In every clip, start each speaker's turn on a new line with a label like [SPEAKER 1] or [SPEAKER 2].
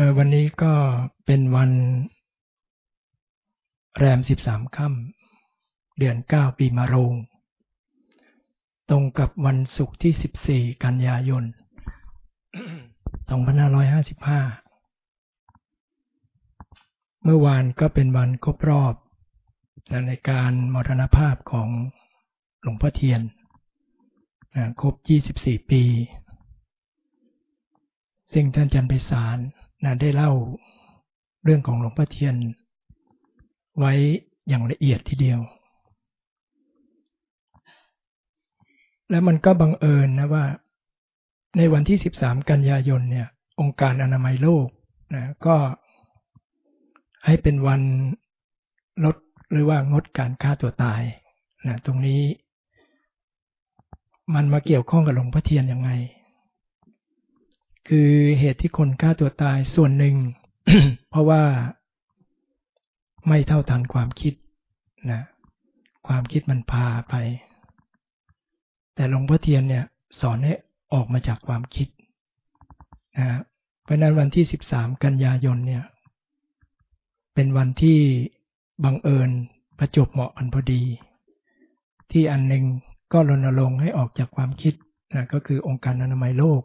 [SPEAKER 1] เออวันนี้ก็เป็นวันแรมสิบสามค่ำเดือนเก้าปีมะโรง ตรงกับวันศุกร์ที่สิบสี่กันยายนสองพันห้าร้อยห้าสิบห้าเมื่อวานก็เป็นวันครบรอบ ในการมรณภาพของหลวงพ่อเทียน ครบยี่สิบสี่ปีซึ่งท่านจันไปสาร นะได้เล่าเรื่องของหลวงพ่อเทียน ไว้อย่างละเอียดทีเดียว และมันก็บังเอิญนะว่า ในวันที่ 13 กันยายนเนี่ย องค์การอนามัยโลกนะก็ให้เป็นวันลดหรือว่างดการฆ่าตัวตายนะตรงนี้ มันมาเกี่ยวข้องกับหลวงพ่อเทียนยังไง คือเหตุที่คนฆ่าตัวตายส่วนหนึ่ง เพราะว่าไม่เท่าทันความคิดนะความคิดมันพาไป แต่หลวงพ่อเทียนเนี่ยสอนให้ออกมาจากความคิดนะเพราะนั้นวันที่สิบสามกันยายนเนี่ย เป็นวันที่บังเอิญประจบเหมาะกันพอดี ที่อันหนึ่งก็รณรงค์ให้ออกจากความคิดนะก็คือองค์การอนามัยโลก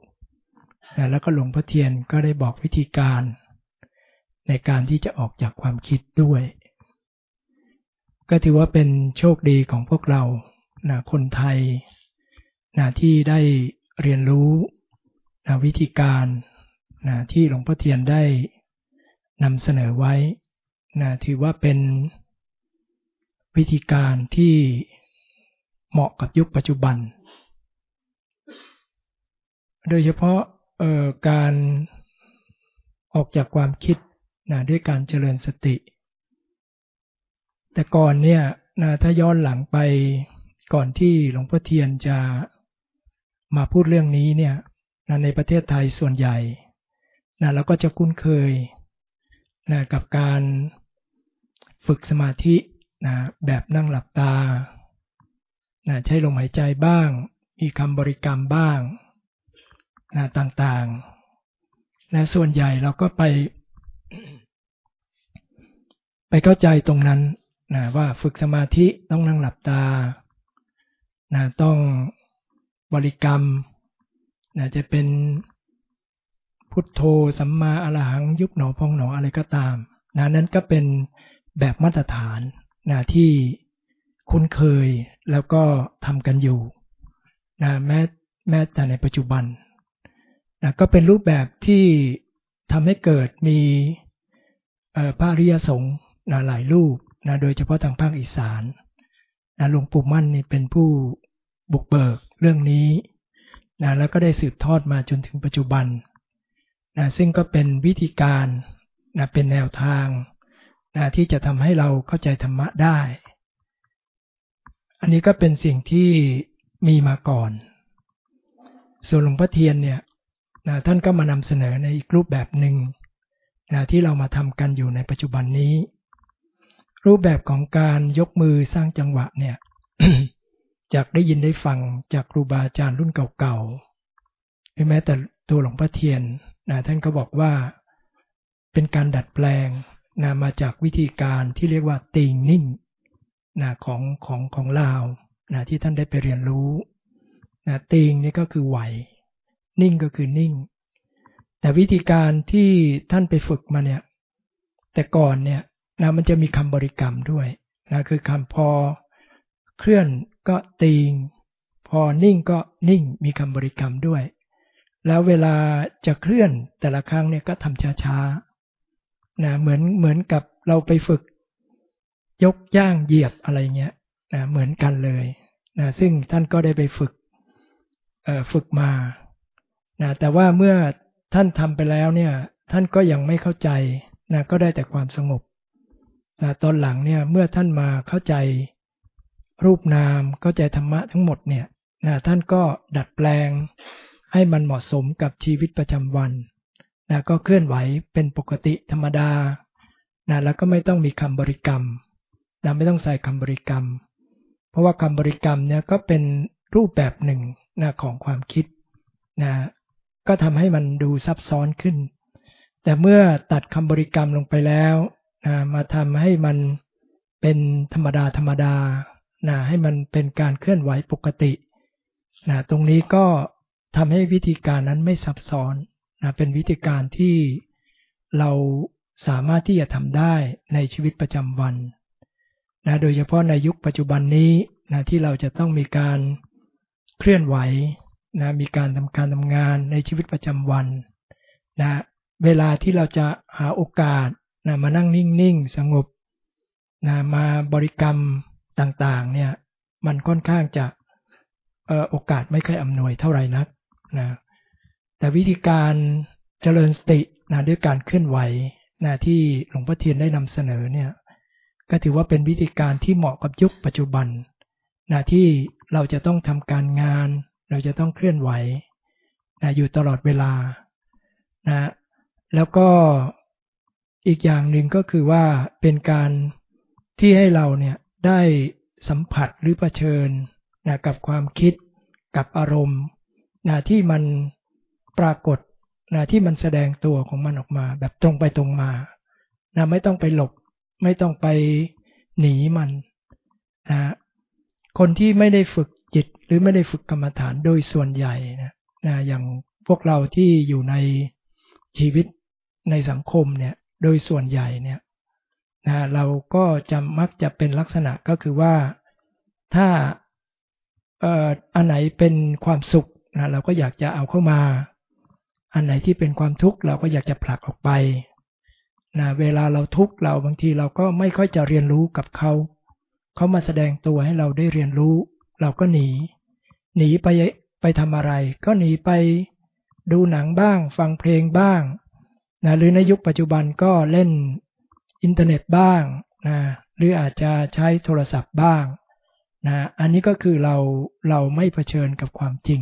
[SPEAKER 1] แล้วก็หลวงพ่อเทียนก็ได้บอกวิธีการ ในการที่จะออกจากความคิดด้วย ก็ถือว่าเป็นโชคดีของพวกเรานะคนไทยนะที่ได้เรียนรู้นะวิธีการนะที่หลวงพ่อเทียนได้นำเสนอไว้นะถือว่าเป็นวิธีการที่เหมาะกับยุคปัจจุบัน โดยเฉพาะ การออกจากความคิดนะด้วยการเจริญสติ แต่ก่อนเนี่ยนะถ้าย้อนหลังไปก่อนที่หลวงพ่อเทียนจะมาพูดเรื่องนี้เนี่ยนะในประเทศไทยส่วนใหญ่นะเราก็จะคุ้นเคยนะกับการฝึกสมาธินะแบบนั่งหลับตานะใช้ลมหายใจบ้าง มีคำบริกรรมบ้าง นะต่างๆนะส่วนใหญ่เราก็ไป ไปเข้าใจตรงนั้นนะว่าฝึกสมาธิต้องนั่งหลับตานะต้องบริกรรมนะจะเป็นพุทโธสัมมาอรหัง ยุบหนอพองหนออะไรก็ตามนะนั้นก็เป็นแบบมาตรฐานนะที่คุ้นเคยแล้วก็ทำกันอยู่นะแม้แม้แต่ในปัจจุบัน นะก็เป็นรูปแบบที่ทำให้เกิดมีพระริยสงฆ์นะหลายรูปนะโดยเฉพาะทางภาคอีสานนะหลวงปู่มั่นนี่เป็นผู้บุกเบิกเรื่องนี้นะแล้วก็ได้สืบทอดมาจนถึงปัจจุบันนะซึ่งก็เป็นวิธีการนะเป็นแนวทางนะที่จะทำให้เราเข้าใจธรรมะได้ อันนี้ก็เป็นสิ่งที่มีมาก่อน ส่วนหลวงพ่อเทียนเนี่ย นะท่านก็มานำเสนอในอีกรูปแบบหนึ่งนะที่เรามาทำกันอยู่ในปัจจุบันนี้ รูปแบบของการยกมือสร้างจังหวะเนี่ยจากได้ยินได้ฟังจากครูบาอาจารย์รุ่นเก่าๆแม้แต่ตัวหลวงพ่อเทียนนะท่านก็บอกว่าเป็นการดัดแปลงนะมาจากวิธีการที่เรียกว่าติงนิ่งนะของของของลาวนะที่ท่านได้ไปเรียนรู้นะติงนี่ก็คือไหว นิ่งก็คือนิ่ง แต่วิธีการที่ท่านไปฝึกมาเนี่ย แต่ก่อนเนี่ยนะมันจะมีคำบริกรรมด้วยนะคือคำพอเคลื่อนก็ตีง พอนิ่งก็นิ่งมีคำบริกรรมด้วย แล้วเวลาจะเคลื่อนแต่ละครั้งเนี่ยก็ทำช้าๆนะเหมือนเหมือนกับเราไปฝึก ยกย่างเหยียบอะไรเงี้ยนะเหมือนกันเลยนะซึ่งท่านก็ได้ไปฝึกฝึกมา นะแต่ว่าเมื่อท่านทำไปแล้วเนี่ย ท่านก็ยังไม่เข้าใจนะก็ได้แต่ความสงบนะตอนหลังเนี่ยเมื่อท่านมาเข้าใจรูปนามเข้าใจธรรมะทั้งหมดเนี่ยนะท่านก็ดัดแปลงให้มันเหมาะสมกับชีวิตประจำวันนะก็เคลื่อนไหวเป็นปกติธรรมดานะแล้วก็ไม่ต้องมีคำบริกรรมนะไม่ต้องใส่คำบริกรรม เพราะว่าคำบริกรรมเนี่ยก็เป็นรูปแบบหนึ่งนะของความคิดนะ ก็ทำให้มันดูซับซ้อนขึ้น แต่เมื่อตัดคำบริกรรมลงไปแล้วนะมาทำให้มันเป็นธรรมดาธรรมดานะให้มันเป็นการเคลื่อนไหวปกตินะตรงนี้ก็ทำให้วิธีการนั้นไม่ซับซ้อนนะเป็นวิธีการที่เราสามารถที่จะทำได้ในชีวิตประจำวันนะโดยเฉพาะในยุคปัจจุบันนี้นะที่เราจะต้องมีการเคลื่อนไหว นะมีการทำการทำงานในชีวิตประจำวันนะเวลาที่เราจะหาโอกาสนะมานั่งนิ่งๆ สงบนะมาบริกรรมต่างๆเนี่ยมันค่อนข้างจะโอกาสไม่ค่อยอำนวยเท่าไหร่นักนะแต่วิธีการเจริญสตินะด้วยการเคลื่อนไหวนะที่หลวงพ่อเทียนได้นำเสนอเนี่ยก็ถือว่าเป็นวิธีการที่เหมาะกับยุคปัจจุบันนะที่เราจะต้องทำการงาน เราจะต้องเคลื่อนไหวนะอยู่ตลอดเวลานะแล้วก็อีกอย่างหนึ่งก็คือว่าเป็นการที่ให้เราเนี่ยได้สัมผัสหรือรเผชิญนะกับความคิดกับอารมณ์นะที่มันปรากฏนะที่มันแสดงตัวของมันออกมา แบบตรงไปตรงมานะไม่ต้องไปหลบ ไม่ต้องไปหนีมันนะคนที่ไม่ได้ฝึก จิตหรือไม่ได้ฝึกกรรมฐานโดยส่วนใหญ่นะนะอย่างพวกเราที่อยู่ในชีวิตในสังคมเนี่ยโดยส่วนใหญ่เนี่ยนะเราก็จะมักจะเป็นลักษณะก็คือว่าถ้าเอ่ออันไหนเป็นความสุขนะเราก็อยากจะเอาเข้ามา อันไหนที่เป็นความทุกข์เราก็อยากจะผลักออกไปนะเวลาเราทุกข์เราบางทีเราก็ไม่ค่อยจะเรียนรู้กับเขา เขามาแสดงตัวให้เราได้เรียนรู้ เราก็หนี หนีไปไปทำอะไร ก็หนีไปดูหนังบ้าง ฟังเพลงบ้างนะหรือในยุคปัจจุบันก็เล่นอินเทอร์เน็ตบ้างนะหรืออาจจะใช้โทรศัพท์บ้างนะอันนี้ก็คือเราเราไม่เผชิญกับความจริง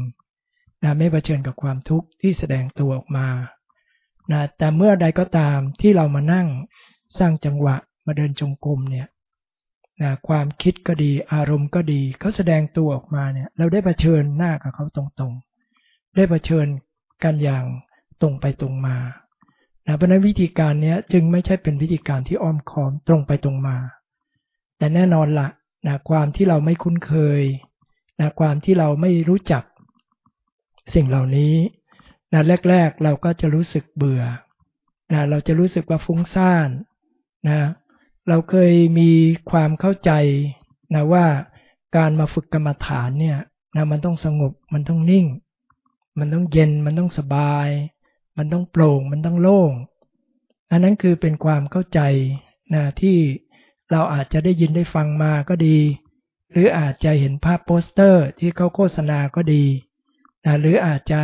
[SPEAKER 1] นะไม่เผชิญกับความทุกข์ที่แสดงตัวออกมานะแต่เมื่อใดก็ตามที่เรามานั่งสร้างจังหวะมาเดินจงกรมเนี่ย นะความคิดก็ดีอารมณ์ก็ดีเขาแสดงตัวออกมาเนี่ยเราได้เผชิญหน้ากับเขาตรงๆ ได้เผชิญกันอย่างตรงไปตรงมานะเพราะนั้นวิธีการนี้จึงไม่ใช่เป็นวิธีการที่อ้อมค้อมตรงไปตรงมา แต่แน่นอนละนะความที่เราไม่คุ้นเคยนะความที่เราไม่รู้จักสิ่งเหล่านี้นะแรก ๆเราก็จะรู้สึกเบื่อนะเราจะรู้สึกว่าฟุ้งซ่านนะ เราเคยมีความเข้าใจนะว่าการมาฝึกกรรมฐานเนี่ยนะมันต้องสงบมันต้องนิ่ง มันต้องเย็นมันต้องสบาย มันต้องโปร่งมันต้องโล่งอันนั้นคือเป็นความเข้าใจนะที่เราอาจจะได้ยินได้ฟังมาก็ดี หรืออาจจะเห็นภาพโปสเตอร์ที่เขาโฆษณาก็ดีนะหรืออาจจะ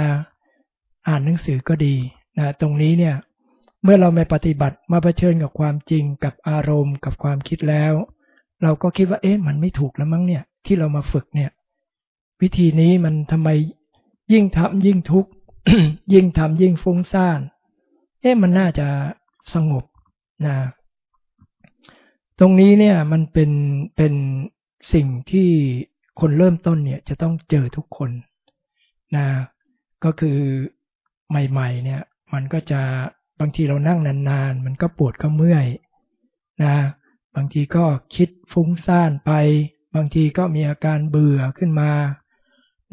[SPEAKER 1] อ่านหนังสือก็ดีนะตรงนี้เนี่ย เมื่อเราไม่ปฏิบัติมาเผชิญกับความจริงกับอารมณ์ กับความคิดแล้ว เราก็คิดว่าเอ๊ะมันไม่ถูกแล้วมั้งเนี่ย ที่เรามาฝึกเนี่ย วิธีนี้มันทำไมยิ่งทำยิ่งทุกข์ยิ่งทำยิ่งฟุ้งซ่านเอ๊ะมันน่าจะสงบนะตรงนี้เนี่ยมันเป็นเป็นสิ่งที่คนเริ่มต้นเนี่ยจะต้องเจอทุกคนนะก็คือใหม่ ๆ เนี่ย มันก็จะ บางทีเรานั่งนานๆ มันก็ปวดก็เมื่อยนะบางทีก็คิดฟุ้งซ่านไป บางทีก็มีอาการเบื่อขึ้นมา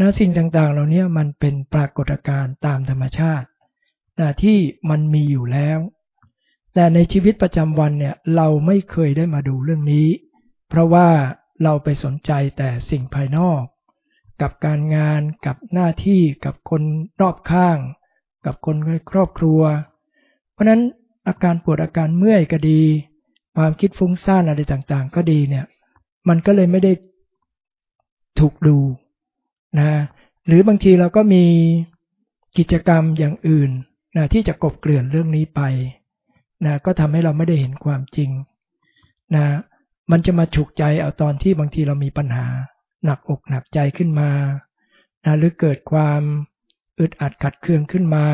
[SPEAKER 1] นะสิ่งต่างๆ เหล่านี้มันเป็นปรากฏการณ์ตามธรรมชาตินะที่มันมีอยู่แล้ว แต่ในชีวิตประจำวันเนี่ยเราไม่เคยได้มาดูเรื่องนี้ เพราะว่าเราไปสนใจแต่สิ่งภายนอก กับการงานกับหน้าที่กับคนรอบข้าง กับคนในครอบครัว เพราะนั้นอาการปวดอาการเมื่อยก็ดี ความคิดฟุ้งซ่านอะไรต่างๆ ก็ดีเนี่ย มันก็เลยไม่ได้ถูกดูนะหรือบางทีเราก็มีกิจกรรมอย่างอื่นนะที่จะกบเกลื่อนเรื่องนี้ไปนะก็ทำให้เราไม่ได้เห็นความจริงนะมันจะมาฉุกใจเอาตอนที่บางทีเรามีปัญหา หนักอกหนักใจขึ้นมานะหรือเกิดความอึดอัดขัดเคืองขึ้นมา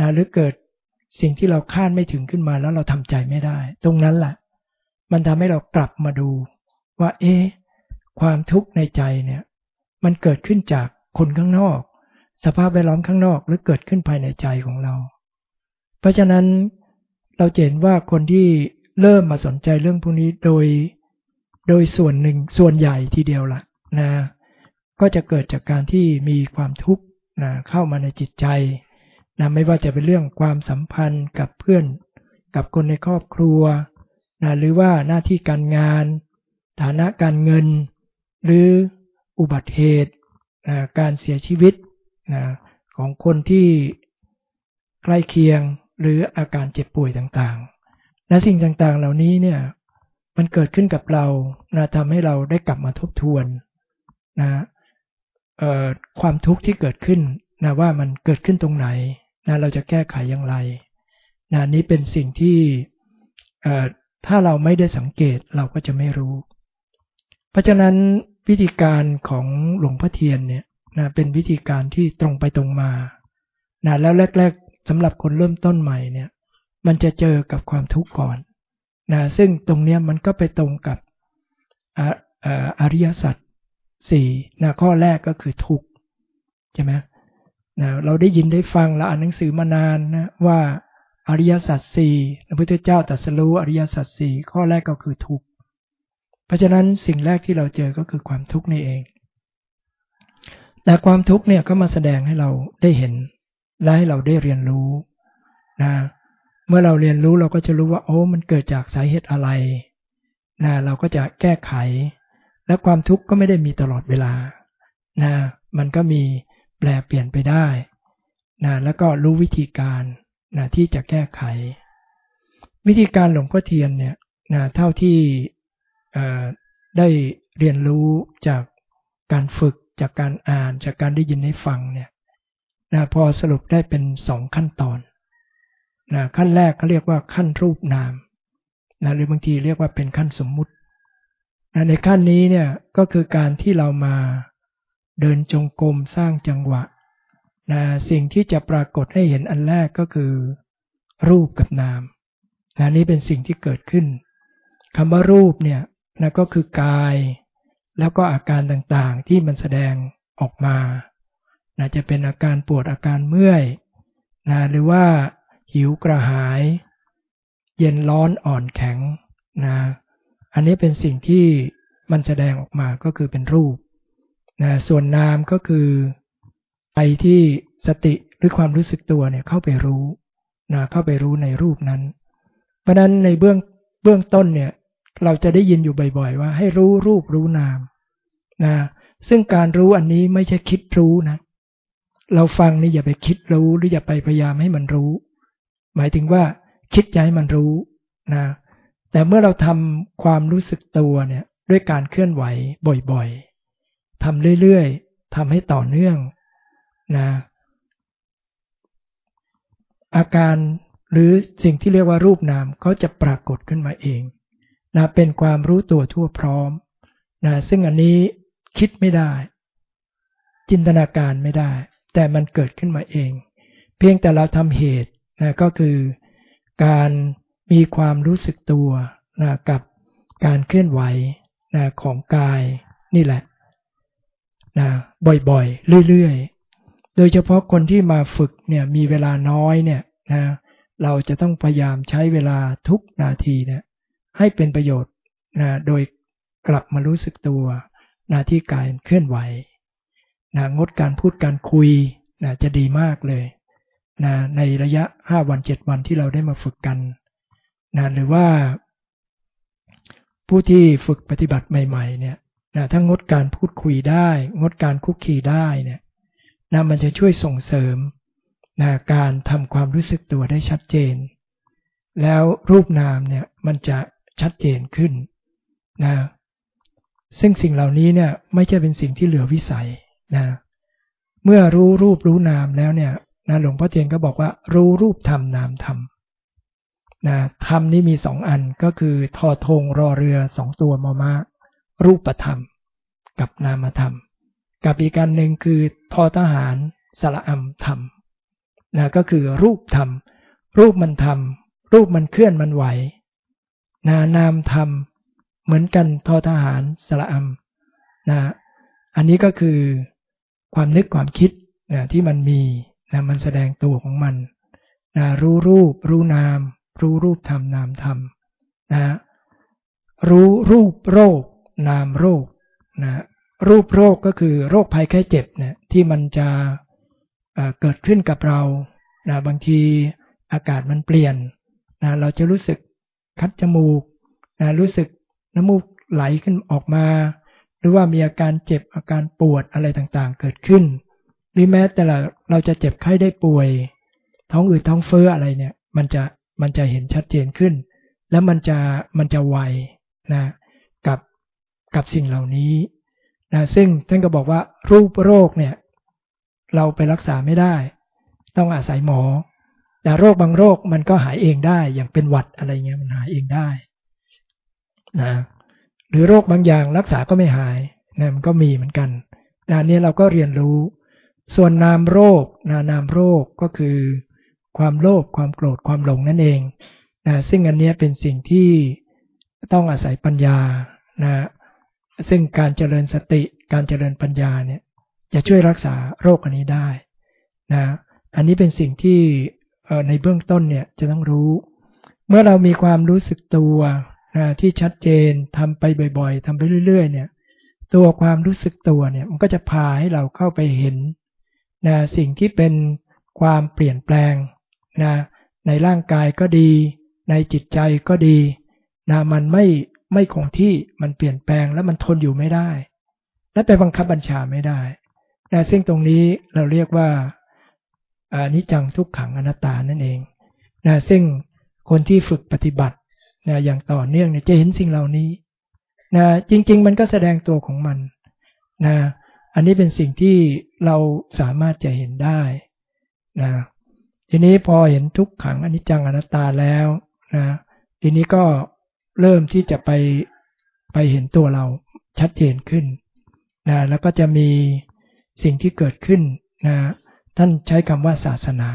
[SPEAKER 1] นะหรือเกิด สิ่งที่เราคาดไม่ถึงขึ้นมาแล้วเราทำใจไม่ได้ ตรงนั้นแหละมันทำให้เรากลับมาดูว่า เอ๊ะความทุกข์ในใจเนี่ย มันเกิดขึ้นจากคนข้างนอก สภาพแวดล้อมข้างนอกหรือเกิดขึ้นภายในใจของเรา เพราะฉะนั้นเราเห็นว่าคนที่เริ่มมาสนใจเรื่องพวกนี้โดยโดยส่วนหนึ่งส่วนใหญ่ทีเดียวล่ะนะ ก็จะเกิดจากการที่มีความทุกข์นะเข้ามาในจิตใจ นะไม่ว่าจะเป็นเรื่องความสัมพันธ์กับเพื่อน กับคนในครอบครัวนะหรือว่าหน้าที่การงาน ฐานะการเงิน หรืออุบัติเหตุนะการเสียชีวิตนะของคนที่ใกล้เคียงหรืออาการเจ็บป่วยต่างๆ และสิ่งต่างๆเหล่านี้เนี่ยมันเกิดขึ้นกับเรานะทำให้เราได้กลับมาทบทวนนะความทุกข์ที่เกิดขึ้นนะว่ามันเกิดขึ้นตรงไหน นะเราจะแก้ไขอย่างไรนะนี้เป็นสิ่งที่ถ้าเราไม่ได้สังเกตเราก็จะไม่รู้ เพราะฉะนั้นวิธีการของหลวงพ่อเทียนเนี่ยนะเป็นวิธีการที่ตรงไปตรงมานะแล้วแรก ๆสำหรับคนเริ่มต้นใหม่เนี่ย มันจะเจอกับความทุกข์ก่อนนะซึ่งตรงนี้มันก็ไปตรงกับอริยสัจสี่นะข้อแรกก็คือทุกข์ใช่ไหม นะเราได้ยินได้ฟังและอ่านหนังสือมานานนะว่าอริยสัจสี่พระพุทธเจ้าตรัสรู้อริยสัจสี่ข้อแรกก็คือทุกข์เพราะฉะนั้นสิ่งแรกที่เราเจอก็คือความทุกข์นี่เอง แต่ความทุกข์เนี่ยก็มาแสดงให้เราได้เห็น และให้เราได้เรียนรู้นะเมื่อเราเรียนรู้เราก็จะรู้ว่าโอ้มันเกิดจากสาเหตุอะไรนะเราก็จะแก้ไข และความทุกข์ก็ไม่ได้มีตลอดเวลานะมันก็มี แปลเปลี่ยนไปได้นะแล้วก็รู้วิธีการนะที่จะแก้ไข วิธีการหลวงพ่อเทียนเนี่ยนะเท่าที่ได้เรียนรู้จากการฝึกจากการอ่านจากการได้ยินได้ฟังเนี่ยนะพอสรุปได้เป็นสองขั้นตอนนะขั้นแรกเขาเรียกว่าขั้นรูปนามนะหรือบางทีเรียกว่าเป็นขั้นสมมุตินะในขั้นนี้เนี่ยก็คือการที่เรามา เดินจงกรมสร้างจังหวะนะสิ่งที่จะปรากฏให้เห็นอันแรกก็คือ รูปกับนามนะนี้เป็นสิ่งที่เกิดขึ้นคำว่ารูปเนี่ยนะก็คือกาย แล้วก็อาการต่างๆที่มันแสดงออกมานะจะเป็นอาการปวดอาการเมื่อยนะหรือว่าหิวกระหาย เย็นร้อนอ่อนแข็งนะอันนี้เป็นสิ่งที่มันแสดงออกมาก็คือเป็นรูป นะส่วนนามก็คือไปที่สติหรือความรู้สึกตัวเนี่ยเข้าไปรู้นะเข้าไปรู้ในรูปนั้น เพราะนั้นในเบื้องเบื้องต้นเนี่ยเราจะได้ยินอยู่บ่อยๆ ว่าให้รู้รูปรู้นามนะซึ่งการรู้อันนี้ไม่ใช่คิดรู้นะ เราฟังนี่อย่าไปคิดรู้หรืออย่าไปพยายามให้มันรู้ หมายถึงว่าคิดใจมันรู้นะแต่เมื่อเราทำความรู้สึกตัวเนี่ยด้วยการเคลื่อนไหวบ่อยๆ ทำเรื่อยๆทำให้ต่อเนื่องนะอาการหรือสิ่งที่เรียกว่ารูปนามเขาจะปรากฏขึ้นมาเองนะเป็นความรู้ตัวทั่วพร้อมนะซึ่งอันนี้คิดไม่ได้ จินตนาการไม่ได้ แต่มันเกิดขึ้นมาเอง เพียงแต่เราทำเหตุนะก็คือการมีความรู้สึกตัวนะกับการเคลื่อนไหวนะของกายนี่แหละ นะบ่อยๆ เรื่อยๆ โดยเฉพาะคนที่มาฝึกเนี่ยมีเวลาน้อยเนี่ยนะเราจะต้องพยายามใช้เวลาทุกนาทีเนี่ยให้เป็นประโยชน์นะโดยกลับมารู้สึกตัวนะที่กายเคลื่อนไหวนะงดการพูดการคุยนะจะดีมากเลยนะในระยะ 5 วัน 7 วันที่เราได้มาฝึกกันนะหรือว่าผู้ที่ฝึกปฏิบัติใหม่ ๆ เนี่ย นะถ้างดการพูดคุยได้ งดการคุกคีได้เนี่ยนะมันจะช่วยส่งเสริมนะการทำความรู้สึกตัวได้ชัดเจน แล้วรูปนามเนี่ยมันจะชัดเจนขึ้นนะซึ่งสิ่งเหล่านี้เนี่ยไม่ใช่เป็นสิ่งที่เหลือวิสัยนะเมื่อรู้รูปรู้นามแล้วเนี่ยนะหลวงพ่อเทียนก็บอกว่ารู้รูปธรรมนามธรรมนะธรรมนี้มีสองอันก็คือทอทงรอเรือสองตัวมามา รูปธรรม กับนามธรรม กับอีกการหนึ่งคือทอทหารสระอัมธรรมนะก็คือรูปธรรม รูปมันธรรมรูปมันเคลื่อนมันไหว นานามธรรม เหมือนกันทอทหารสระอัมนะอันนี้ก็คือความนึกความคิดนะที่มันมีนะมันแสดงตัวของมันนะรู้รูป รู้นาม รู้รูปธรรมนามธรรมนะรู้รูปโรค นามโรคนะรูปโรคก็คือโรคภัยแค่เจ็บเนี่ยที่มันจะเกิดขึ้นกับเรานะบางทีอากาศมันเปลี่ยนนะเราจะรู้สึกคัดจมูกนะรู้สึกน้ำมูกไหลขึ้นออกมา หรือว่ามีอาการเจ็บอาการปวดอะไรต่างๆ เกิดขึ้น หรือแม้แต่เราจะเจ็บไข้ได้ป่วย ท้องอืดท้องเฟ้ออะไรเนี่ย มันจะมันจะเห็นชัดเจนขึ้น แล้วมันจะมันจะไวนะ กับสิ่งเหล่านี้นะซึ่งท่านก็บอกว่ารูปโรคเนี่ย เราไปรักษาไม่ได้ ต้องอาศัยหมอ แต่โรคบางโรคมันก็หายเองได้ อย่างเป็นหวัดอะไรเงี้ยมันหายเองได้นะหรือโรคบางอย่างรักษาก็ไม่หายนะมันก็มีเหมือนกันนะนี้เราก็เรียนรู้ ส่วนนามโรคนะนามโรคก็คือ ความโลภความโกรธความหลงนั่นเองนะซึ่งอันนี้เป็นสิ่งที่ต้องอาศัยปัญญานะ ซึ่งการเจริญสติการเจริญปัญญาเนี่ยจะช่วยรักษาโรคอันนี้ได้นะอันนี้เป็นสิ่งที่ในเบื้องต้นเนี่ยจะต้องรู้ เมื่อเรามีความรู้สึกตัวนะที่ชัดเจนทำไปบ่อย ๆทำไปเรื่อย ๆ เนี่ย ตัวความรู้สึกตัวเนี่ยมันก็จะพาให้เราเข้าไปเห็นนะสิ่งที่เป็นความเปลี่ยนแปลงนะในร่างกายก็ดี ในจิตใจก็ดีนะมันไม่ ไม่คงที่มันเปลี่ยนแปลงแล้วมันทนอยู่ไม่ได้ และไปบังคับบัญชาไม่ได้นะซึ่งตรงนี้เราเรียกว่าอานิจังทุกขังอนัตตานั่นเองนะซึ่งคนที่ฝึกปฏิบัตินะอย่างต่อเนื่องเนี่ยจะเห็นสิ่งเหล่านี้นะจริง ๆ มันก็แสดงตัวของมันนะอันนี้เป็นสิ่งที่เราสามารถจะเห็นได้นะทีนี้พอเห็นทุกขังอนิจจังอนัตตาแล้วนะทีนี้ก็ เริ่มที่จะไปไปเห็นตัวเราชัดเจนขึ้นนะแล้วก็จะมีสิ่งที่เกิดขึ้นนะท่านใช้คำว่าศาสนา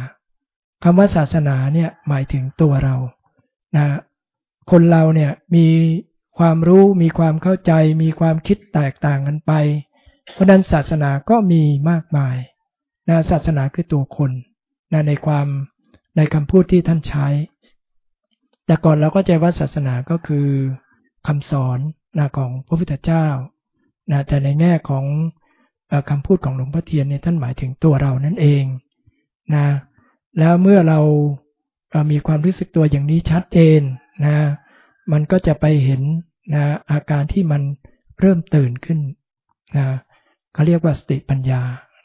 [SPEAKER 1] คำว่าศาสนาเนี่ยหมายถึงตัวเรานะคนเราเนี่ยมีความรู้มีความเข้าใจ มีความคิดแตกต่างกันไป เพราะนั้นศาสนาก็มีมากมายนะศาสนาคือตัวคนนะในความในคำพูดที่ท่านใช้ แต่ก่อนเราก็ใจว่าศาสนาก็คือคำสอนนะของพระพุทธเจ้านะแต่ในแง่ของคำพูดของหลวงพ่อเทียนเนี่ยท่านหมายถึงตัวเรานั่นเองนะแล้วเมื่อเรามีความรู้สึกตัวอย่างนี้ชัดเจนนะมันก็จะไปเห็นนะอาการที่มันเริ่มตื่นขึ้นนะเขาเรียกว่าสติปัญญา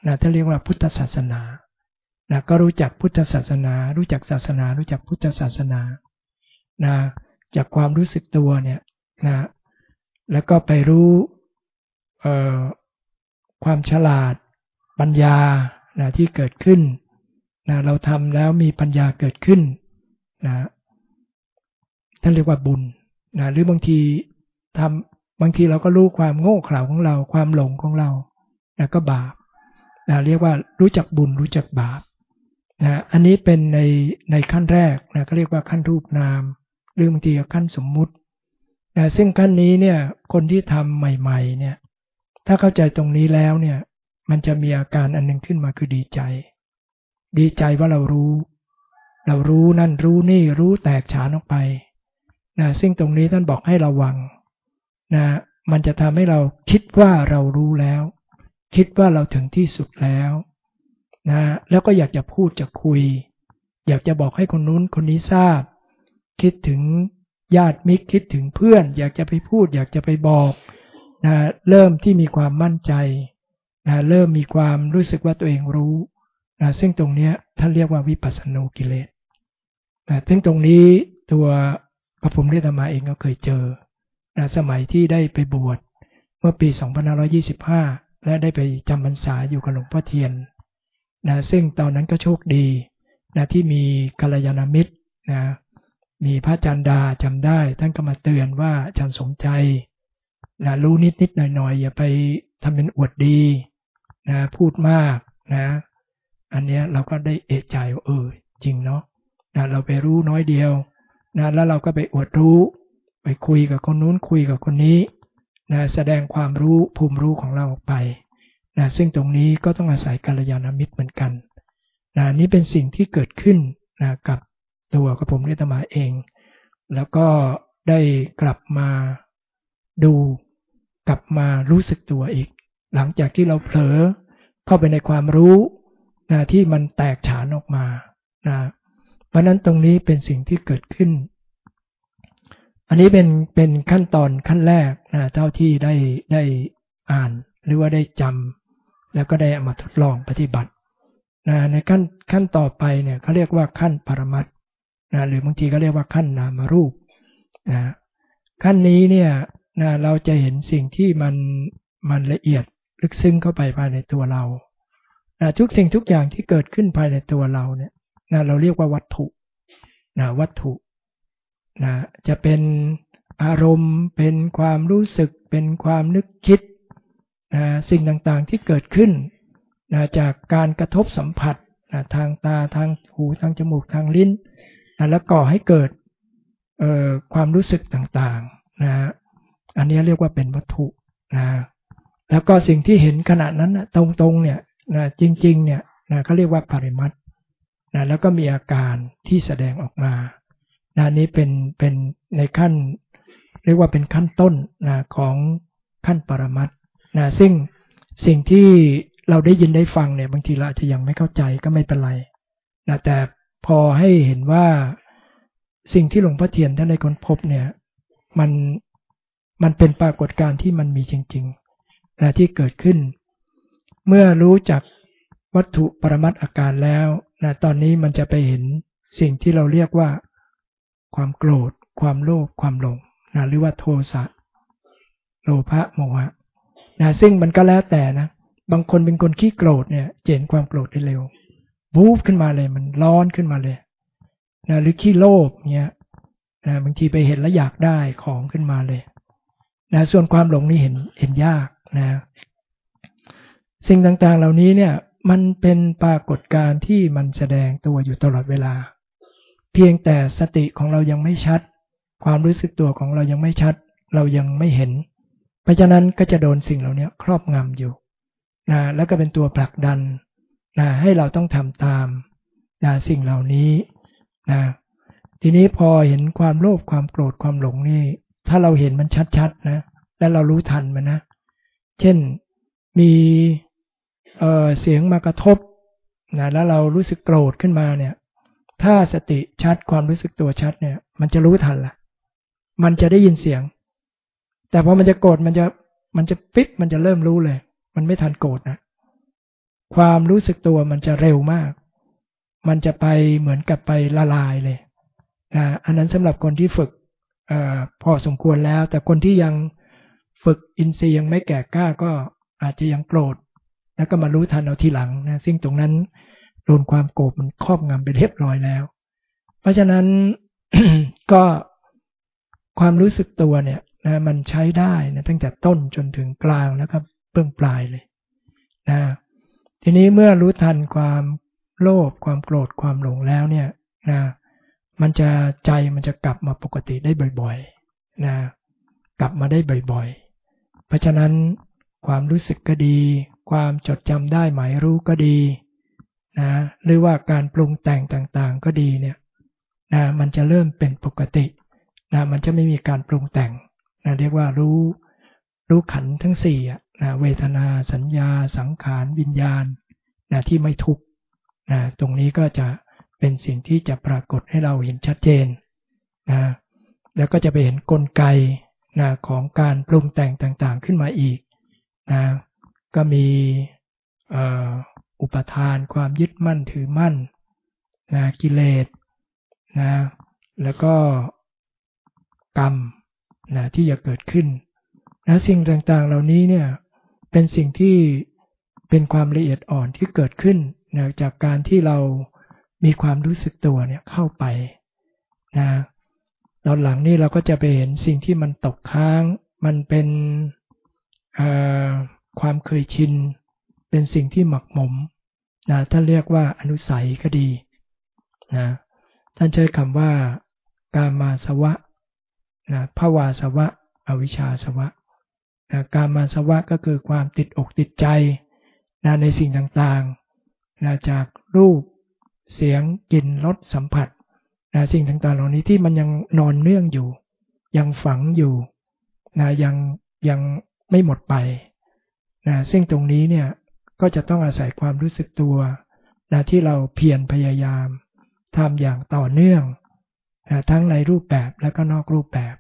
[SPEAKER 1] นะถ้าเรียกว่าพุทธศาสนานะก็รู้จักพุทธศาสนา รู้จักศาสนา รู้จักพุทธศาสนา นะจากความรู้สึกตัวเนี่ยนะแล้วก็ไปรู้ความฉลาดปัญญานะที่เกิดขึ้นนะเราทำแล้วมีปัญญาเกิดขึ้นนะท่านเรียกว่าบุญนะหรือบางทีทำบางทีเราก็รู้ความโง่เขลาของเรา ความหลงของเรานะก็บาปนะเรียกว่ารู้จักบุญรู้จักบาปนะอันนี้เป็นในในขั้นแรกนะก็เรียกว่าขั้นรูปนาม หรือบางทีขั้นสมมุตินะซึ่งขั้นนี้เนี่ยคนที่ทำใหม่ ๆ เนี่ย ถ้าเข้าใจตรงนี้แล้วเนี่ย มันจะมีอาการอันนึงขึ้นมาคือดีใจ ดีใจว่าเรารู้ เรารู้นั่นรู้นี่รู้แตกฉานออกไปนะซึ่งตรงนี้ท่านบอกให้ระวังนะมันจะทำให้เราคิดว่าเรารู้แล้ว คิดว่าเราถึงที่สุดแล้วนะแล้วก็อยากจะพูดจะคุย อยากจะบอกให้คนนู้นคนนี้ทราบ คิดถึงญาติมิตรคิดถึงเพื่อน อยากจะไปพูด อยากจะไปบอกนะเริ่มที่มีความมั่นใจนะเริ่มมีความรู้สึกว่าตัวเองรู้นะซึ่งตรงนี้ท่านเรียกว่าวิปัสสนูกิเลสนะซึ่งตรงนี้ตัวพระพุทธธรรมาเองก็เคยเจอนะสมัยที่ได้ไปบวชเมื่อปี 2525 และได้ไปจำพรรษาอยู่กับหลวงพ่อเทียนนะซึ่งตอนนั้นก็โชคดีนะที่มีกัลยาณมิตรนะ มีพระจันดาจำได้ ท่านก็มาเตือนว่าจันสมใจนะรู้นิดนิดหน่อยหน่อยอย่าไปทำเป็นอวดดีนะพูดมากนะ อันเนี้ยเราก็ได้เอะใจว่าเออจริงเนาะนะเราไปรู้น้อยเดียวนะแล้วเราก็ไปอวดรู้ ไปคุยกับคนนู้นคุยกับคนนี้นะแสดงความรู้ภูมิรู้ของเราออกไปนะซึ่งตรงนี้ก็ต้องอาศัยกัลยาณมิตรเหมือนกันนะนี่เป็นสิ่งที่เกิดขึ้นนะกับ ตัวกับผมเรตมาเอง แล้วก็ได้กลับมาดูกลับมารู้สึกตัวอีก หลังจากที่เราเผลอเข้าไปในความรู้นะที่มันแตกฉานออกมานะเพราะนั้นตรงนี้เป็นสิ่งที่เกิดขึ้น อันนี้เป็นเป็นขั้นตอนขั้นแรกนะเท่าที่ได้ได้อ่านหรือว่าได้จำแล้วก็ได้เอามาทดลองปฏิบัตินะในขั้นขั้นต่อไปเนี่ยเขาเรียกว่าขั้นปรมัต นะหรือบางทีก็เรียกว่าขั้นนามรูปนะขั้นนี้เนี่ยนะเราจะเห็นสิ่งที่มันมันละเอียดลึกซึ้งเข้าไปภายในตัวเรานะทุกสิ่งทุกอย่างที่เกิดขึ้นภายในตัวเราเนี่ยนะเราเรียกว่าวัตถุนะวัตถุนะจะเป็นอารมณ์เป็นความรู้สึกเป็นความนึกคิดนะสิ่งต่างๆที่เกิดขึ้นนะจากการกระทบสัมผัสนะทางตาทางหูทางจมูกทางลิ้น นะแล้วก่อให้เกิดความรู้สึกต่างๆนะอันนี้เรียกว่าเป็นวัตถุนะแล้วก็สิ่งที่เห็นขณะนั้นนะตรงๆเนี่ยนะจริงๆเนี่ยนะเขาเรียกว่าปริมัตนะแล้วก็มีอาการที่แสดงออกมานะนี้เป็นเป็นในขั้น เรียกว่าเป็นขั้นต้นนะของขั้นปรมัตนะซึ่งสิ่งที่เราได้ยินได้ฟังเนี่ยบางทีเราอาจจะยังไม่เข้าใจก็ไม่เป็นไรนะแต่ พอให้เห็นว่าสิ่งที่หลวงพ่อเทียนท่านได้ค้นพบเนี่ย มันมันเป็นปรากฏการณ์ที่มันมีจริงๆนะที่เกิดขึ้น เมื่อรู้จักวัตถุปรมัตอาการแล้วนะตอนนี้มันจะไปเห็นสิ่งที่เราเรียกว่า ความโกรธ ความโลภความหลงนะหรือว่าโทสะโลภะโมหะนะซึ่งมันก็แล้วแต่นะบางคนเป็นคนขี้โกรธเนี่ยเจนความโกรธได้เร็ว บูฟขึ้นมาเลย มันร้อนขึ้นมาเลยนะหรือขี้โลภเนี่ยนะบางทีไปเห็นแล้วอยากได้ของขึ้นมาเลยนะส่วนความหลงนี่เห็นเห็นยากนะสิ่งต่างๆเหล่านี้เนี่ย มันเป็นปรากฏการณ์ที่มันแสดงตัวอยู่ตลอดเวลา เพียงแต่สติของเรายังไม่ชัด ความรู้สึกตัวของเรายังไม่ชัด เรายังไม่เห็น เพราะฉะนั้นก็จะโดนสิ่งเหล่านี้ครอบงำอยู่นะแล้วก็เป็นตัวผลักดัน นะให้เราต้องทำตามนะสิ่งเหล่านี้นะทีนี้พอเห็นความโลภความโกรธความหลงนี่ ถ้าเราเห็นมันชัดๆนะแล้วเรารู้ทันมันนะ เช่นมีเเสียงมากระทบนะแล้วเรารู้สึกโกรธขึ้นมาเนี่ย ถ้าสติชัดความรู้สึกตัวชัดเนี่ย มันจะรู้ทันละมันจะได้ยินเสียง แต่พอมันจะโกรธมันจะมันจะปิ๊บมันจะเริ่มรู้เลย มันไม่ทันโกรธนะ ความรู้สึกตัวมันจะเร็วมาก มันจะไปเหมือนกับไปละลายเลยนะอันนั้นสำหรับคนที่ฝึกอพอสมควรแล้ว แต่คนที่ยังฝึกอินทรีย์ยังไม่แก่กล้าก็อาจจะยังโกรธ แล้วก็มารู้ทันเอาทีหลังนะซึ่งตรงนั้นโดนความโกรธมันครอบงำไปเรียบร้อยแล้ว เพราะฉะนั้นก็ความรู้สึกตัวเนี่ยนะมันใช้ได้นะตั้งแต่ต้นจนถึงกลางแล้วก็เบื้องปลายเลยนะ ทีนี้เมื่อรู้ทันความโลภความโกรธความหลงแล้วเนี่ยนะมันจะใจมันจะกลับมาปกติได้บ่อยๆนะกลับมาได้บ่อยๆ เพราะฉะนั้นความรู้สึกก็ดี ความจดจำได้หมายรู้ก็ดีนะหรือว่าการปรุงแต่งต่างๆก็ดีเนี่ยนะมันจะเริ่มเป็นปกตินะมันจะไม่มีการปรุงแต่งนะเรียกว่ารู้รู้ขันทั้งสี่อะ นะเวทนาสัญญาสังขารวิญญาณนะที่ไม่ทุกนะตรงนี้ก็จะเป็นสิ่งที่จะปรากฏให้เราเห็นชัดเจนนะแล้วก็จะไปเห็นนกลไกนะของการปรุงแต่งต่างๆขึ้นมาอีกนะก็มีอุปทานความยึดมั่นถือมั่นนะกิเลสนะแล้วก็กรรมนะที่จะเกิดขึ้นนะสิ่งต่างๆเหล่านี้เนี่ย เป็นสิ่งที่เป็นความละเอียดอ่อนที่เกิดขึ้นนะจากการที่เรามีความรู้สึกตัวเนี่ยเข้าไปนะตอนหลังนี่เราก็จะไปเห็นสิ่งที่มันตกค้าง มันเป็นความเคยชิน เป็นสิ่งที่หมักหมมนะท่านเรียกว่าอนุสัยก็ดีนะท่านใช้คำว่า กามาสวะนะภาวาสวะ อวิชชาสวะ นะการมาสวะก็คือความติดอกติดใจนะในสิ่งต่างๆนะจากรูปเสียงกลิ่นรสสัมผัสนะสิ่งต่างๆ เหล่านี้ที่มันยังนอนเนื่องอยู่ ยังฝังอยู่นะยังยังไม่หมดไปนะซึ่งตรงนี้เนี่ยก็จะต้องอาศัยความรู้สึกตัวนะที่เราเพียรพยายามทำอย่างต่อเนื่องนะทั้งในรูปแบบและก็นอกรูปแบบ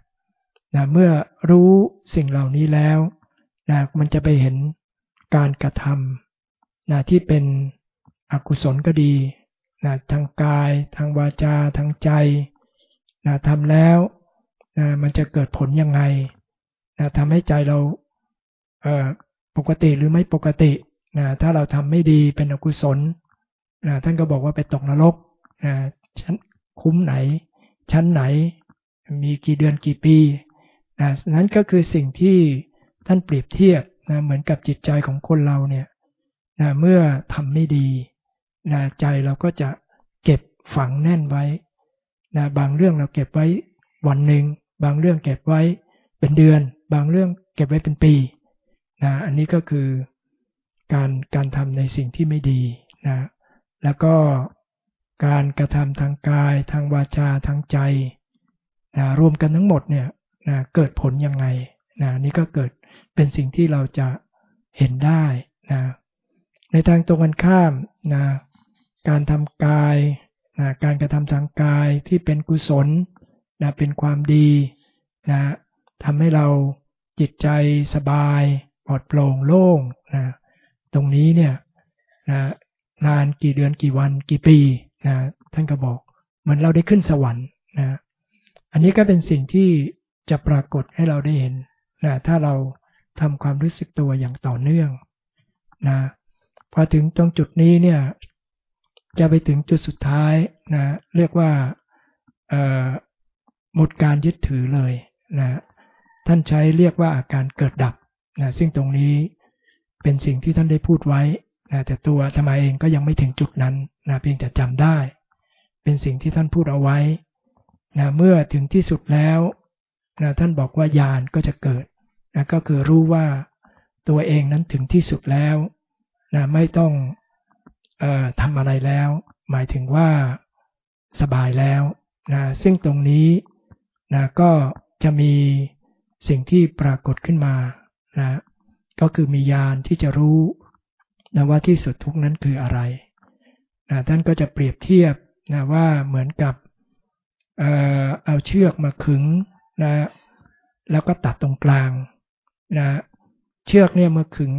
[SPEAKER 1] นะเมื่อรู้สิ่งเหล่านี้แล้วนะมันจะไปเห็นการกระทำนะที่เป็นอกุศลก็ดีนะทางกาย ทางวาจา ทางใจนะทำแล้วนะมันจะเกิดผลยังไงนะทำให้ใจเราเปกติหรือไม่ปกตินะถ้าเราทำไม่ดีเป็นอกุศลนะท่านก็บอกว่าไปตกนรกนะชั้นคุ้มไหน ชั้นไหน มีกี่เดือนกี่ปี นะนั้นก็คือสิ่งที่ท่านเปรียบเทียบนะเหมือนกับจิตใจของคนเราเนี่ยนะเมื่อทำไม่ดีนะใจเราก็จะเก็บฝังแน่นไว้นะบางเรื่องเราเก็บไว้วันหนึ่งบางเรื่องเก็บไว้เป็นเดือน บางเรื่องเก็บไว้เป็นปีนะอันนี้ก็คือการการทำในสิ่งที่ไม่ดีนะแล้วก็การกระทำทางกาย ทางวาจาทางใจนะรวมกันทั้งหมดเนี่ย นะเกิดผลยังไงนะนี่ก็เกิดเป็นสิ่งที่เราจะเห็นได้นะในทางตรงกันข้ามนะการทำกายนะการกระทำทางกายที่เป็นกุศลนะเป็นความดีนะทำให้เราจิตใจสบายปลอดโปร่งโล่งนะตรงนี้เนี่ยนะนานกี่เดือนกี่วันกี่ปีนะท่านก็บอกเหมือนเราได้ขึ้นสวรรค์นะอันนี้ก็เป็นสิ่งที่ จะปรากฏให้เราได้เห็นนะถ้าเราทำความรู้สึกตัวอย่างต่อเนื่องนะพอถึงตรงจุดนี้เนี่ยจะไปถึงจุดสุดท้ายนะเรียกว่าหมดการยึดถือเลยนะท่านใช้เรียกว่าอาการเกิดดับนะซึ่งตรงนี้เป็นสิ่งที่ท่านได้พูดไว้นะแต่ตัวธรรมาเองก็ยังไม่ถึงจุดนั้นนะเพียงแต่จำได้ เป็นสิ่งที่ท่านพูดเอาไว้นะเมื่อถึงที่สุดแล้ว นะท่านบอกว่าญาณก็จะเกิดนะก็คือรู้ว่าตัวเองนั้นถึงที่สุดแล้วนะไม่ต้องออทำอะไรแล้ว หมายถึงว่าสบายแล้วนะซึ่งตรงนี้นะก็จะมีสิ่งที่ปรากฏขึ้นมานะก็คือมีญาณที่จะรู้นะว่าที่สุดทุกนั้นคืออะไรนะท่านก็จะเปรียบเทียบนะว่าเหมือนกับเออเอาเชือกมาขึง นะแล้วก็ตัดตรงกลางนะเชือกเนี่ยเมื่อขึง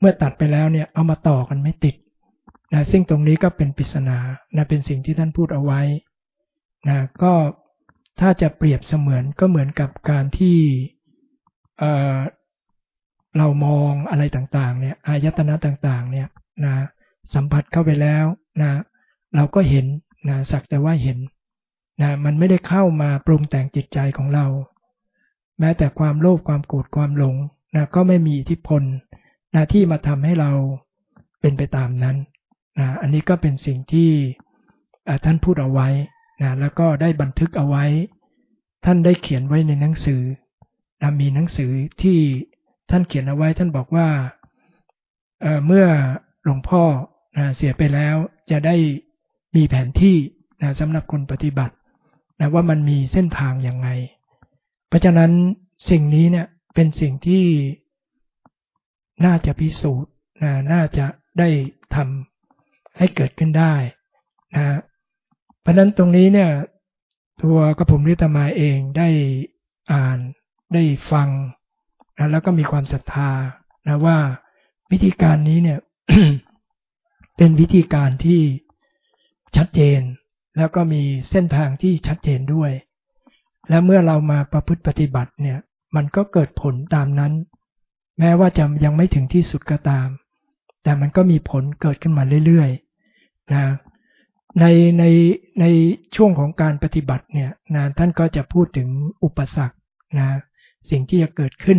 [SPEAKER 1] เมื่อตัดไปแล้วเนี่ยเอามาต่อกันไม่ติดนะซึ่งตรงนี้ก็เป็นปริศนานะเป็นสิ่งที่ท่านพูดเอาไว้นะก็ถ้าจะเปรียบเสมือนก็เหมือนกับการที่เเรามองอะไรต่างๆเนี่ยอายตนะต่างๆเนี่ยนะสัมผัสเข้าไปแล้วนะเราก็เห็นนะสักแต่ว่าเห็น นะมันไม่ได้เข้ามาปรุงแต่งจิตใจของเรา แม้แต่ความโลภความโกรธความหลงนะก็ไม่มีอิทธิพลนะที่มาทำให้เราเป็นไปตามนั้นนะอันนี้ก็เป็นสิ่งที่ท่านพูดเอาไว้นะแล้วก็ได้บันทึกเอาไว้ ท่านได้เขียนไว้ในหนังสือนะมีหนังสือที่ท่านเขียนเอาไว้ท่านบอกว่าเเมื่อหลวงพ่อนะเสียไปแล้วจะได้มีแผนที่นะสำหรับคนปฏิบัติ นะว่ามันมีเส้นทางอย่างไง เพราะฉะนั้นสิ่งนี้เนี่ยเป็นสิ่งที่น่าจะพิสูจน์นะน่าจะได้ทำให้เกิดขึ้นได้นะเพราะนั้นตรงนี้เนี่ยตัวกระผมริตมาเองได้อ่านได้ฟังนะแล้วก็มีความศรัทธานะว่าวิธีการนี้เนี่ยเป็นวิธีการที่ชัดเจน แล้วก็มีเส้นทางที่ชัดเจนด้วย และเมื่อเรามาประพฤติปฏิบัติเนี่ย มันก็เกิดผลตามนั้น แม้ว่าจะยังไม่ถึงที่สุดก็ตาม แต่มันก็มีผลเกิดขึ้นมาเรื่อยๆนะในในในช่วงของการปฏิบัติเนี่ยนะท่านก็จะพูดถึงอุปสรรคนะสิ่งที่จะเกิดขึ้น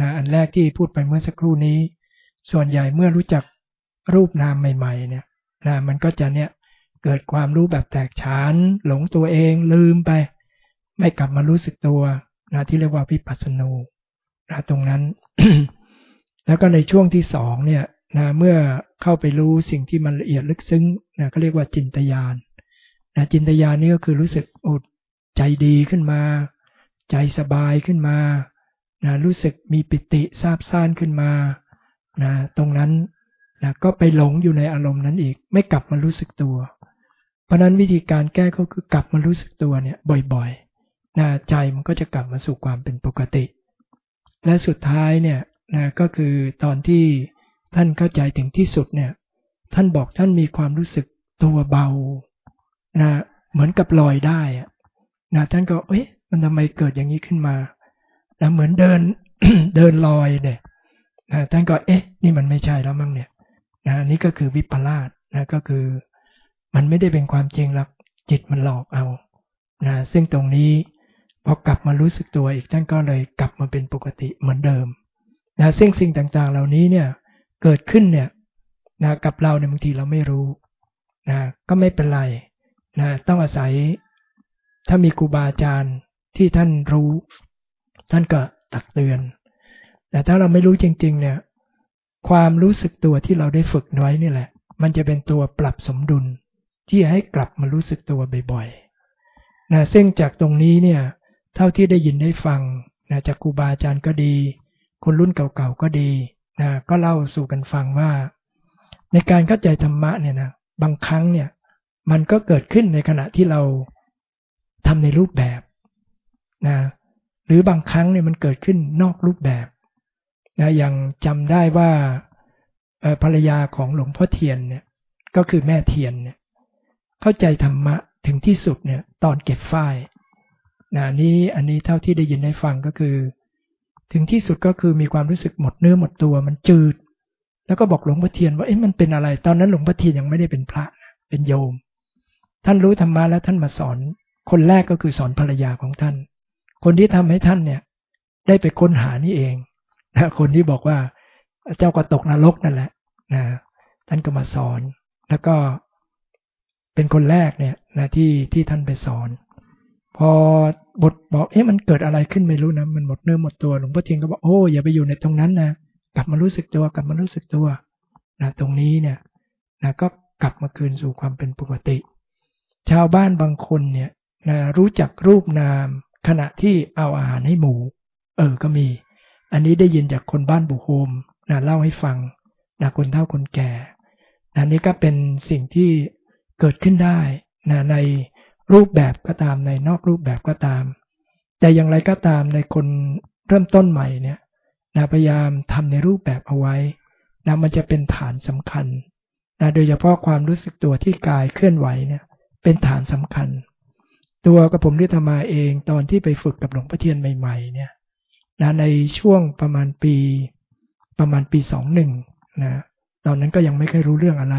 [SPEAKER 1] นะอันแรกที่พูดไปเมื่อสักครู่นี้ ส่วนใหญ่เมื่อรู้จักรูปนามใหม่ ๆ เนี่ยนะมันก็จะเนี่ย เกิดความรู้แบบแตกฉาน หลงตัวเองลืมไป ไม่กลับมารู้สึกตัวนะที่เรียกว่าวิปัสสนูนะตรงนั้น แล้วก็ในช่วงที่สองเนี่ยนะเมื่อเข้าไปรู้สิ่งที่มันละเอียดลึกซึ้งนะก็เรียกว่าจินตยานนะจินตยานนี่ก็คือรู้สึกอดใจดีขึ้นมา ใจสบายขึ้นมานะรู้สึกมีปิติซาบซ่านขึ้นมานะตรงนั้นนะก็ไปหลงอยู่ในอารมณ์นั้นอีก ไม่กลับมารู้สึกตัว เพราะนั้นวิธีการแก้ก็คือกลับมารู้สึกตัวเนี่ยบ่อยๆนะใจมันก็จะกลับมาสู่ความเป็นปกติ และสุดท้ายเนี่ยนะก็คือตอนที่ท่านเข้าใจถึงที่สุดเนี่ยท่านบอกท่านมีความรู้สึกตัวเบานะเหมือนกับลอยได้นะท่านก็เอ๊ะมันทำไมเกิดอย่างนี้ขึ้นมานะเหมือนเดินเดินลอยเนี่ยนะท่านก็เอ๊ะ นี่มันไม่ใช่แล้วมั้งเนี่ยนะนี่ก็คือวิปลาสนะก็คือ มันไม่ได้เป็นความจริงหรอกจิตมันหลอกเอานะซึ่งตรงนี้พอกลับมารู้สึกตัวอีกท่านก็เลยกลับมาเป็นปกติเหมือนเดิมนะซึ่งสิ่งต่างๆ เหล่านี้เนี่ยเกิดขึ้นเนี่ยนะกับเราเนี่ยบางทีเราไม่รู้นะก็ไม่เป็นไรนะต้องอาศัยถ้ามีครูบาอาจารย์ที่ท่านรู้ ท่านก็ตักเตือน แต่ถ้าเราไม่รู้จริง ๆ เนี่ย ความรู้สึกตัวที่เราได้ฝึกน้อยนี่แหละ มันจะเป็นตัวปรับสมดุล ที่ให้กลับมารู้สึกตัวบ่อยๆนะซึ่งจากตรงนี้เนี่ยเท่าที่ได้ยินได้ฟังนะจากครูบาอาจารย์ก็ดี คนรุ่นเก่าๆก็ดีนะก็เล่าสู่กันฟังว่า ในการเข้าใจธรรมะเนี่ยนะบางครั้งเนี่ยมันก็เกิดขึ้นในขณะที่เราทำในรูปแบบนะหรือบางครั้งเนี่ยมันเกิดขึ้นนอกรูปแบบนะอย่างจำได้ว่าภรรยาของหลวงพ่อเทียนเนี่ยก็คือแม่เทียนเนี่ย เข้าใจธรรมะถึงที่สุดเนี่ยตอนเก็บฝ้ายนะนี้อันนี้เท่าที่ได้ยินได้ฟังก็คือ ถึงที่สุดก็คือมีความรู้สึกหมดเนื้อหมดตัวมันจืด แล้วก็บอกหลวงพ่อเทียนว่าเอ๊ะมันเป็นอะไร ตอนนั้นหลวงพ่อเทียนยังไม่ได้เป็นพระเป็นโยม ท่านรู้ธรรมะแล้วท่านมาสอน คนแรกก็คือสอนภรรยาของท่าน คนที่ทำให้ท่านเนี่ย ได้ไปค้นหานี่เองนะคนที่บอกว่าเจ้าก็ตกนรกนั่นแหละนะท่านก็มาสอนแล้วก็ เป็นคนแรกเนี่ยนะที่ที่ท่านไปสอน พอบทบอกเอ๊ะมันเกิดอะไรขึ้นไม่รู้นะมันหมดเนื้อหมดตัวหลวงพ่อเทียนก็บอกโอ้อย่าไปอยู่ในตรงนั้นนะกลับมารู้สึกตัวกลับมารู้สึกตัวนะตรงนี้เนี่ยนะก็กลับมาคืนสู่ความเป็นปกติ ชาวบ้านบางคนเนี่ยนะรู้จักรูปนามขณะที่เอาอาหารให้หมู เออก็มี อันนี้ได้ยินจากคนบ้านบุโฮมนะเล่าให้ฟังนะคนเฒ่าคนแก่นะนี่ก็เป็นสิ่งที่ เกิดขึ้นได้นะในรูปแบบก็ตามในนอกรูปแบบก็ตาม แต่อย่างไรก็ตามในคนเริ่มต้นใหม่เนี่ยนะพยายามทำในรูปแบบเอาไว้นะมันจะเป็นฐานสำคัญนะโดยเฉพาะความรู้สึกตัวที่กายเคลื่อนไหวเนี่ยเป็นฐานสำคัญ ตัวกับผมที่ทำมาเองตอนที่ไปฝึกกับหลวงพ่อเทียนใหม่ ๆ เนี่ยนะในช่วงประมาณปีประมาณปีสองหนึ่งนะตอนนั้นก็ยังไม่เคยรู้เรื่องอะไร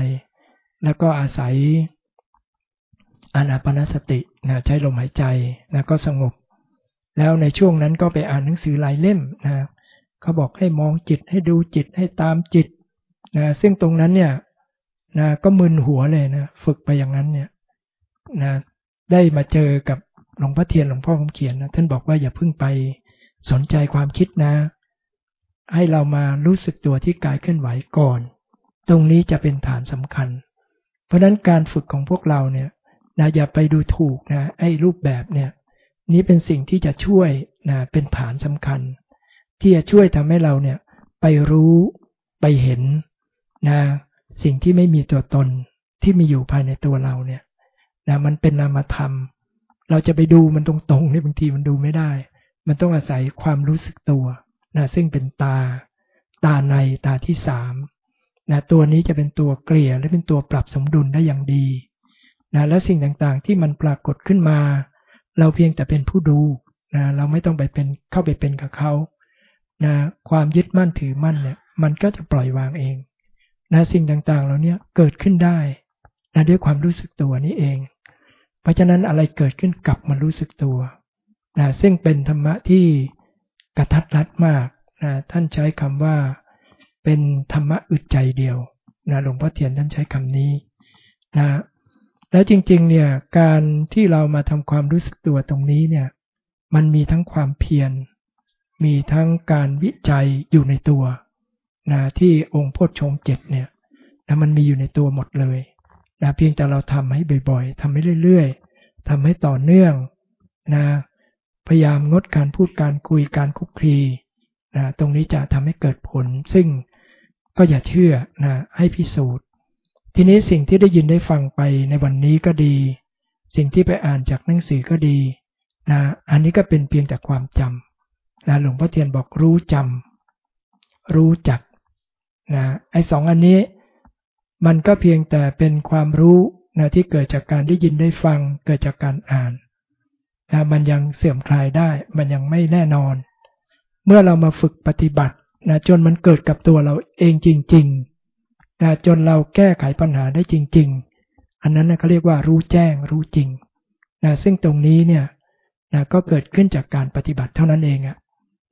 [SPEAKER 1] แล้วก็อาศัยอานาปนสตินะใช้ลมหายใจนะก็สงบ แล้วในช่วงนั้นก็ไปอ่านหนังสือหลายเล่มนะเขาบอกให้มองจิตให้ดูจิตให้ตามจิตนะซึ่งตรงนั้นเนี่ยนะก็มึนหัวเลยนะฝึกไปอย่างนั้นเนี่ยนะได้มาเจอกับหลวงพ่อเทียนหลวงพ่อคำเขียนนะท่านบอกว่าอย่าเพิ่งไปสนใจความคิดนะ ให้เรามารู้สึกตัวที่กายเคลื่อนไหวก่อน ตรงนี้จะเป็นฐานสำคัญ เพราะนั้นการฝึกของพวกเราเนี่ยนะอย่าไปดูถูกนะไอ้รูปแบบเนี่ยนี้เป็นสิ่งที่จะช่วยนะเป็นฐานสำคัญ ที่จะช่วยทำให้เราเนี่ยไปรู้ไปเห็นนะสิ่งที่ไม่มีตัวตนที่มีอยู่ภายในตัวเราเนี่ยนะมันเป็นนามธรรม เราจะไปดูมันตรงๆนี่บางทีมันดูไม่ได้ มันต้องอาศัยความรู้สึกตัวนะซึ่งเป็นตา ตาในตาที่สาม นะตัวนี้จะเป็นตัวเกลี่ยและเป็นตัวปรับสมดุลได้อย่างดีนะและสิ่งต่างๆที่มันปรากฏขึ้นมา เราเพียงแต่เป็นผู้ดูนะเราไม่ต้องไปเป็นเข้าไปเป็นกับเขานะความยึดมั่นถือมั่นเนี่ยมันก็จะปล่อยวางเองนะสิ่งต่างๆเหล่านี้เกิดขึ้นได้นะด้วยความรู้สึกตัวนี้เอง เพราะฉะนั้นอะไรเกิดขึ้นกลับมารู้สึกตัวนะซึ่งเป็นธรรมะที่กระทัดรัดมากนะท่านใช้คำว่า เป็นธรรมะอึดใจเดียวนะหลวงพ่อเทียนท่านใช้คำนี้นะแล้วจริงๆ เนี่ยการที่เรามาทำความรู้สึกตัวตรงนี้เนี่ย มันมีทั้งความเพียร มีทั้งการวิจัยอยู่ในตัวนะที่องค์โพชฌงเจ็ดเนี่ยนะมันมีอยู่ในตัวหมดเลยนะเพียงแต่เราทำให้บ่อยๆทำให้เรื่อยๆทำให้ต่อเนื่องนะพยายามงดการพูดการคุยการคุกคี นะตรงนี้จะทำให้เกิดผล ซึ่งก็อย่าเชื่อนะให้พิสูจน์ ทีนี้สิ่งที่ได้ยินได้ฟังไปในวันนี้ก็ดี สิ่งที่ไปอ่านจากหนังสือก็ดีนะอันนี้ก็เป็นเพียงแต่ความจำนะหลวงพ่อเทียนบอกรู้จำรู้จักนะไอ้สองอันนี้มันก็เพียงแต่เป็นความรู้นะที่เกิดจากการได้ยินได้ฟัง เกิดจากการอ่านนะมันยังเสื่อมคลายได้ มันยังไม่แน่นอน เมื่อเรามาฝึกปฏิบัตินะจนมันเกิดกับตัวเราเองจริงๆนะจนเราแก้ไขปัญหาได้จริง ๆ อันนั้นนะเขาเรียกว่ารู้แจ้งรู้จริงนะซึ่งตรงนี้เนี่ยนะก็เกิดขึ้นจากการปฏิบัติเท่านั้นเองอะ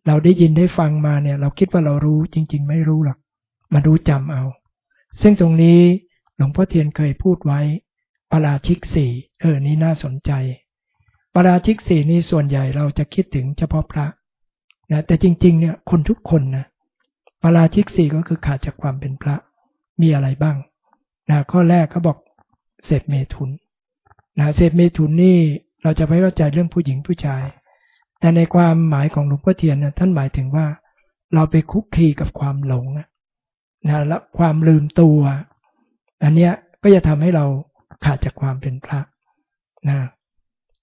[SPEAKER 1] เราได้ยินได้ฟังมาเนี่ยเราคิดว่าเรารู้จริง ๆ ไม่รู้หรอกมารู้จำเอา ซึ่งตรงนี้หลวงพ่อเทียนเคยพูดไว้ปราชิกสี่เออนี่น่าสนใจปราชิกสี่นี่ส่วนใหญ่เราจะคิดถึงเฉพาะพระ นะแต่จริง ๆ เนี่ยคนทุกคนนะปราชิกสี่ก็คือขาดจากความเป็นพระมีอะไรบ้างนะข้อแรกเขาบอกเสพเมถุนนะเสพเมถุนนี่เราจะไม่เข้าใจเรื่องผู้หญิงผู้ชาย แต่ในความหมายของหลวงพ่อเทียนนะท่านหมายถึงว่า เราไปคุกคีกับความหลงนะและความลืมตัว อันเนี้ยก็จะทำให้เราขาดจากความเป็นพระนะ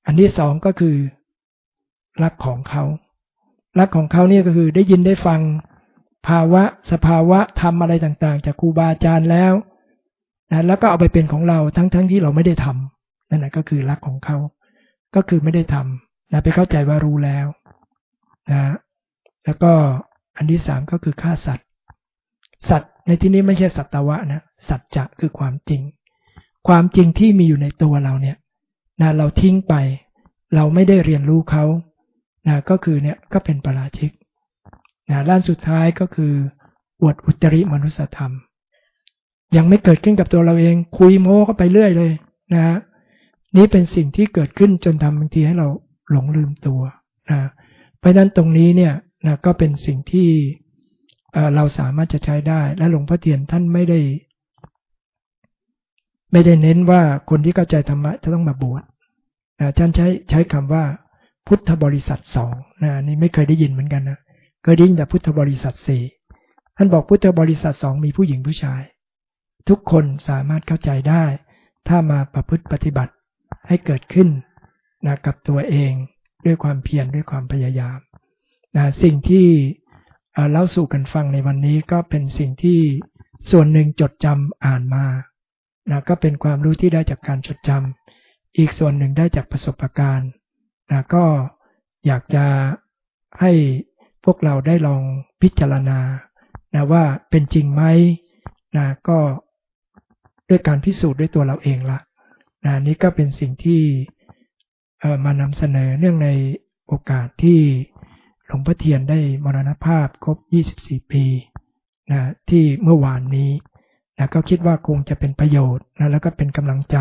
[SPEAKER 1] อันที่สองก็คือรักของเขา รักของเขาเนี่ยก็คือได้ยินได้ฟังภาวะสภาวะทำอะไรต่างๆ จากครูบาอาจารย์แล้วนะแล้วก็เอาไปเป็นของเราทั้งๆทที่เราไม่ได้ทำนั่นแหละก็คือรักของเขา ก็คือไม่ได้ทำนะไปเข้าใจว่ารู้แล้วนะแล้วก็อันที่สามก็คือฆ่าสัตว์ สัตว์ในที่นี้ไม่ใช่สัตวะนะสัจจะคือความจริง ความจริงที่มีอยู่ในตัวเราเนี่ยนะเราทิ้งไป เราไม่ได้เรียนรู้เขา นะก็คือเนี่ยก็เป็นปราชิกนะด้านสุดท้ายก็คืออวดอุตริมนุสธรรม ยังไม่เกิดขึ้นกับตัวเราเองคุยโม้ก็ไปเรื่อยเลยนะ นี่เป็นสิ่งที่เกิดขึ้นจนทำบางทีให้เราหลงลืมตัวนะเพราะนั้นตรงนี้เนี่ยนะก็เป็นสิ่งที่เราสามารถจะใช้ได้ และหลวงพ่อเทียนท่านไม่ได้ ไม่ได้เน้นว่าคนที่เข้าใจธรรมะจะต้องมาบวชนะท่านใช้ใช้คำว่า พุทธบริษัทสองนะนี่ไม่เคยได้ยินเหมือนกันนะเคยได้ยินแต่พุทธบริษัทสี่ท่านบอกพุทธบริษัทสองมีผู้หญิงผู้ชาย ทุกคนสามารถเข้าใจได้ ถ้ามาประพฤติปฏิบัติให้เกิดขึ้นนะกับตัวเองด้วยความเพียรด้วยความพยายามนะสิ่งที่เล่าสู่กันฟังในวันนี้ก็เป็นสิ่งที่ส่วนหนึ่งจดจำอ่านมานะก็เป็นความรู้ที่ได้จากการจดจำอีกส่วนหนึ่งได้จากประสบการณ์ นะก็อยากจะให้พวกเราได้ลองพิจารณานะว่าเป็นจริงไหมนะก็ด้วยการพิสูจน์ด้วยตัวเราเองละนะนี่ก็เป็นสิ่งที่มานำเสนอเนื่องในโอกาสที่หลวงพ่อเทียนได้มรณภาพครบ 24 ปีนะที่เมื่อวานนี้นะก็คิดว่าคงจะเป็นประโยชน์นะแล้วก็เป็นกำลังใจ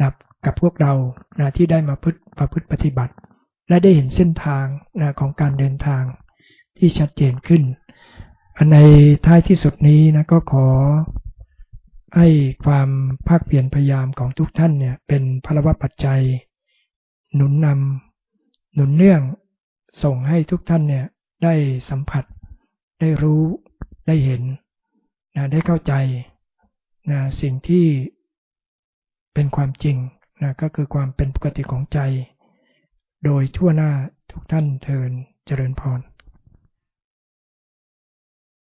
[SPEAKER 1] นะ กับพวกเรานะที่ได้มาพึ่ประพฤติปฏิบัติ และได้เห็นเส้นทางนะของการเดินทางที่ชัดเจนขึ้น ในท้ายที่สุดนี้นะก็ขอให้ความภาคเปลี่ยนพยายามของทุกท่านเนี่ยเป็นพลวะปัจจัย หนุนนำหนุนเนื่องส่งให้ทุกท่านเนี่ยได้สัมผัส ได้รู้ได้เห็นนะได้เข้าใจนะสิ่งที่เป็นความจริง นะก็คือความเป็นปกติของใจ โดยทั่วหน้าทุกท่านเทินเจริญพร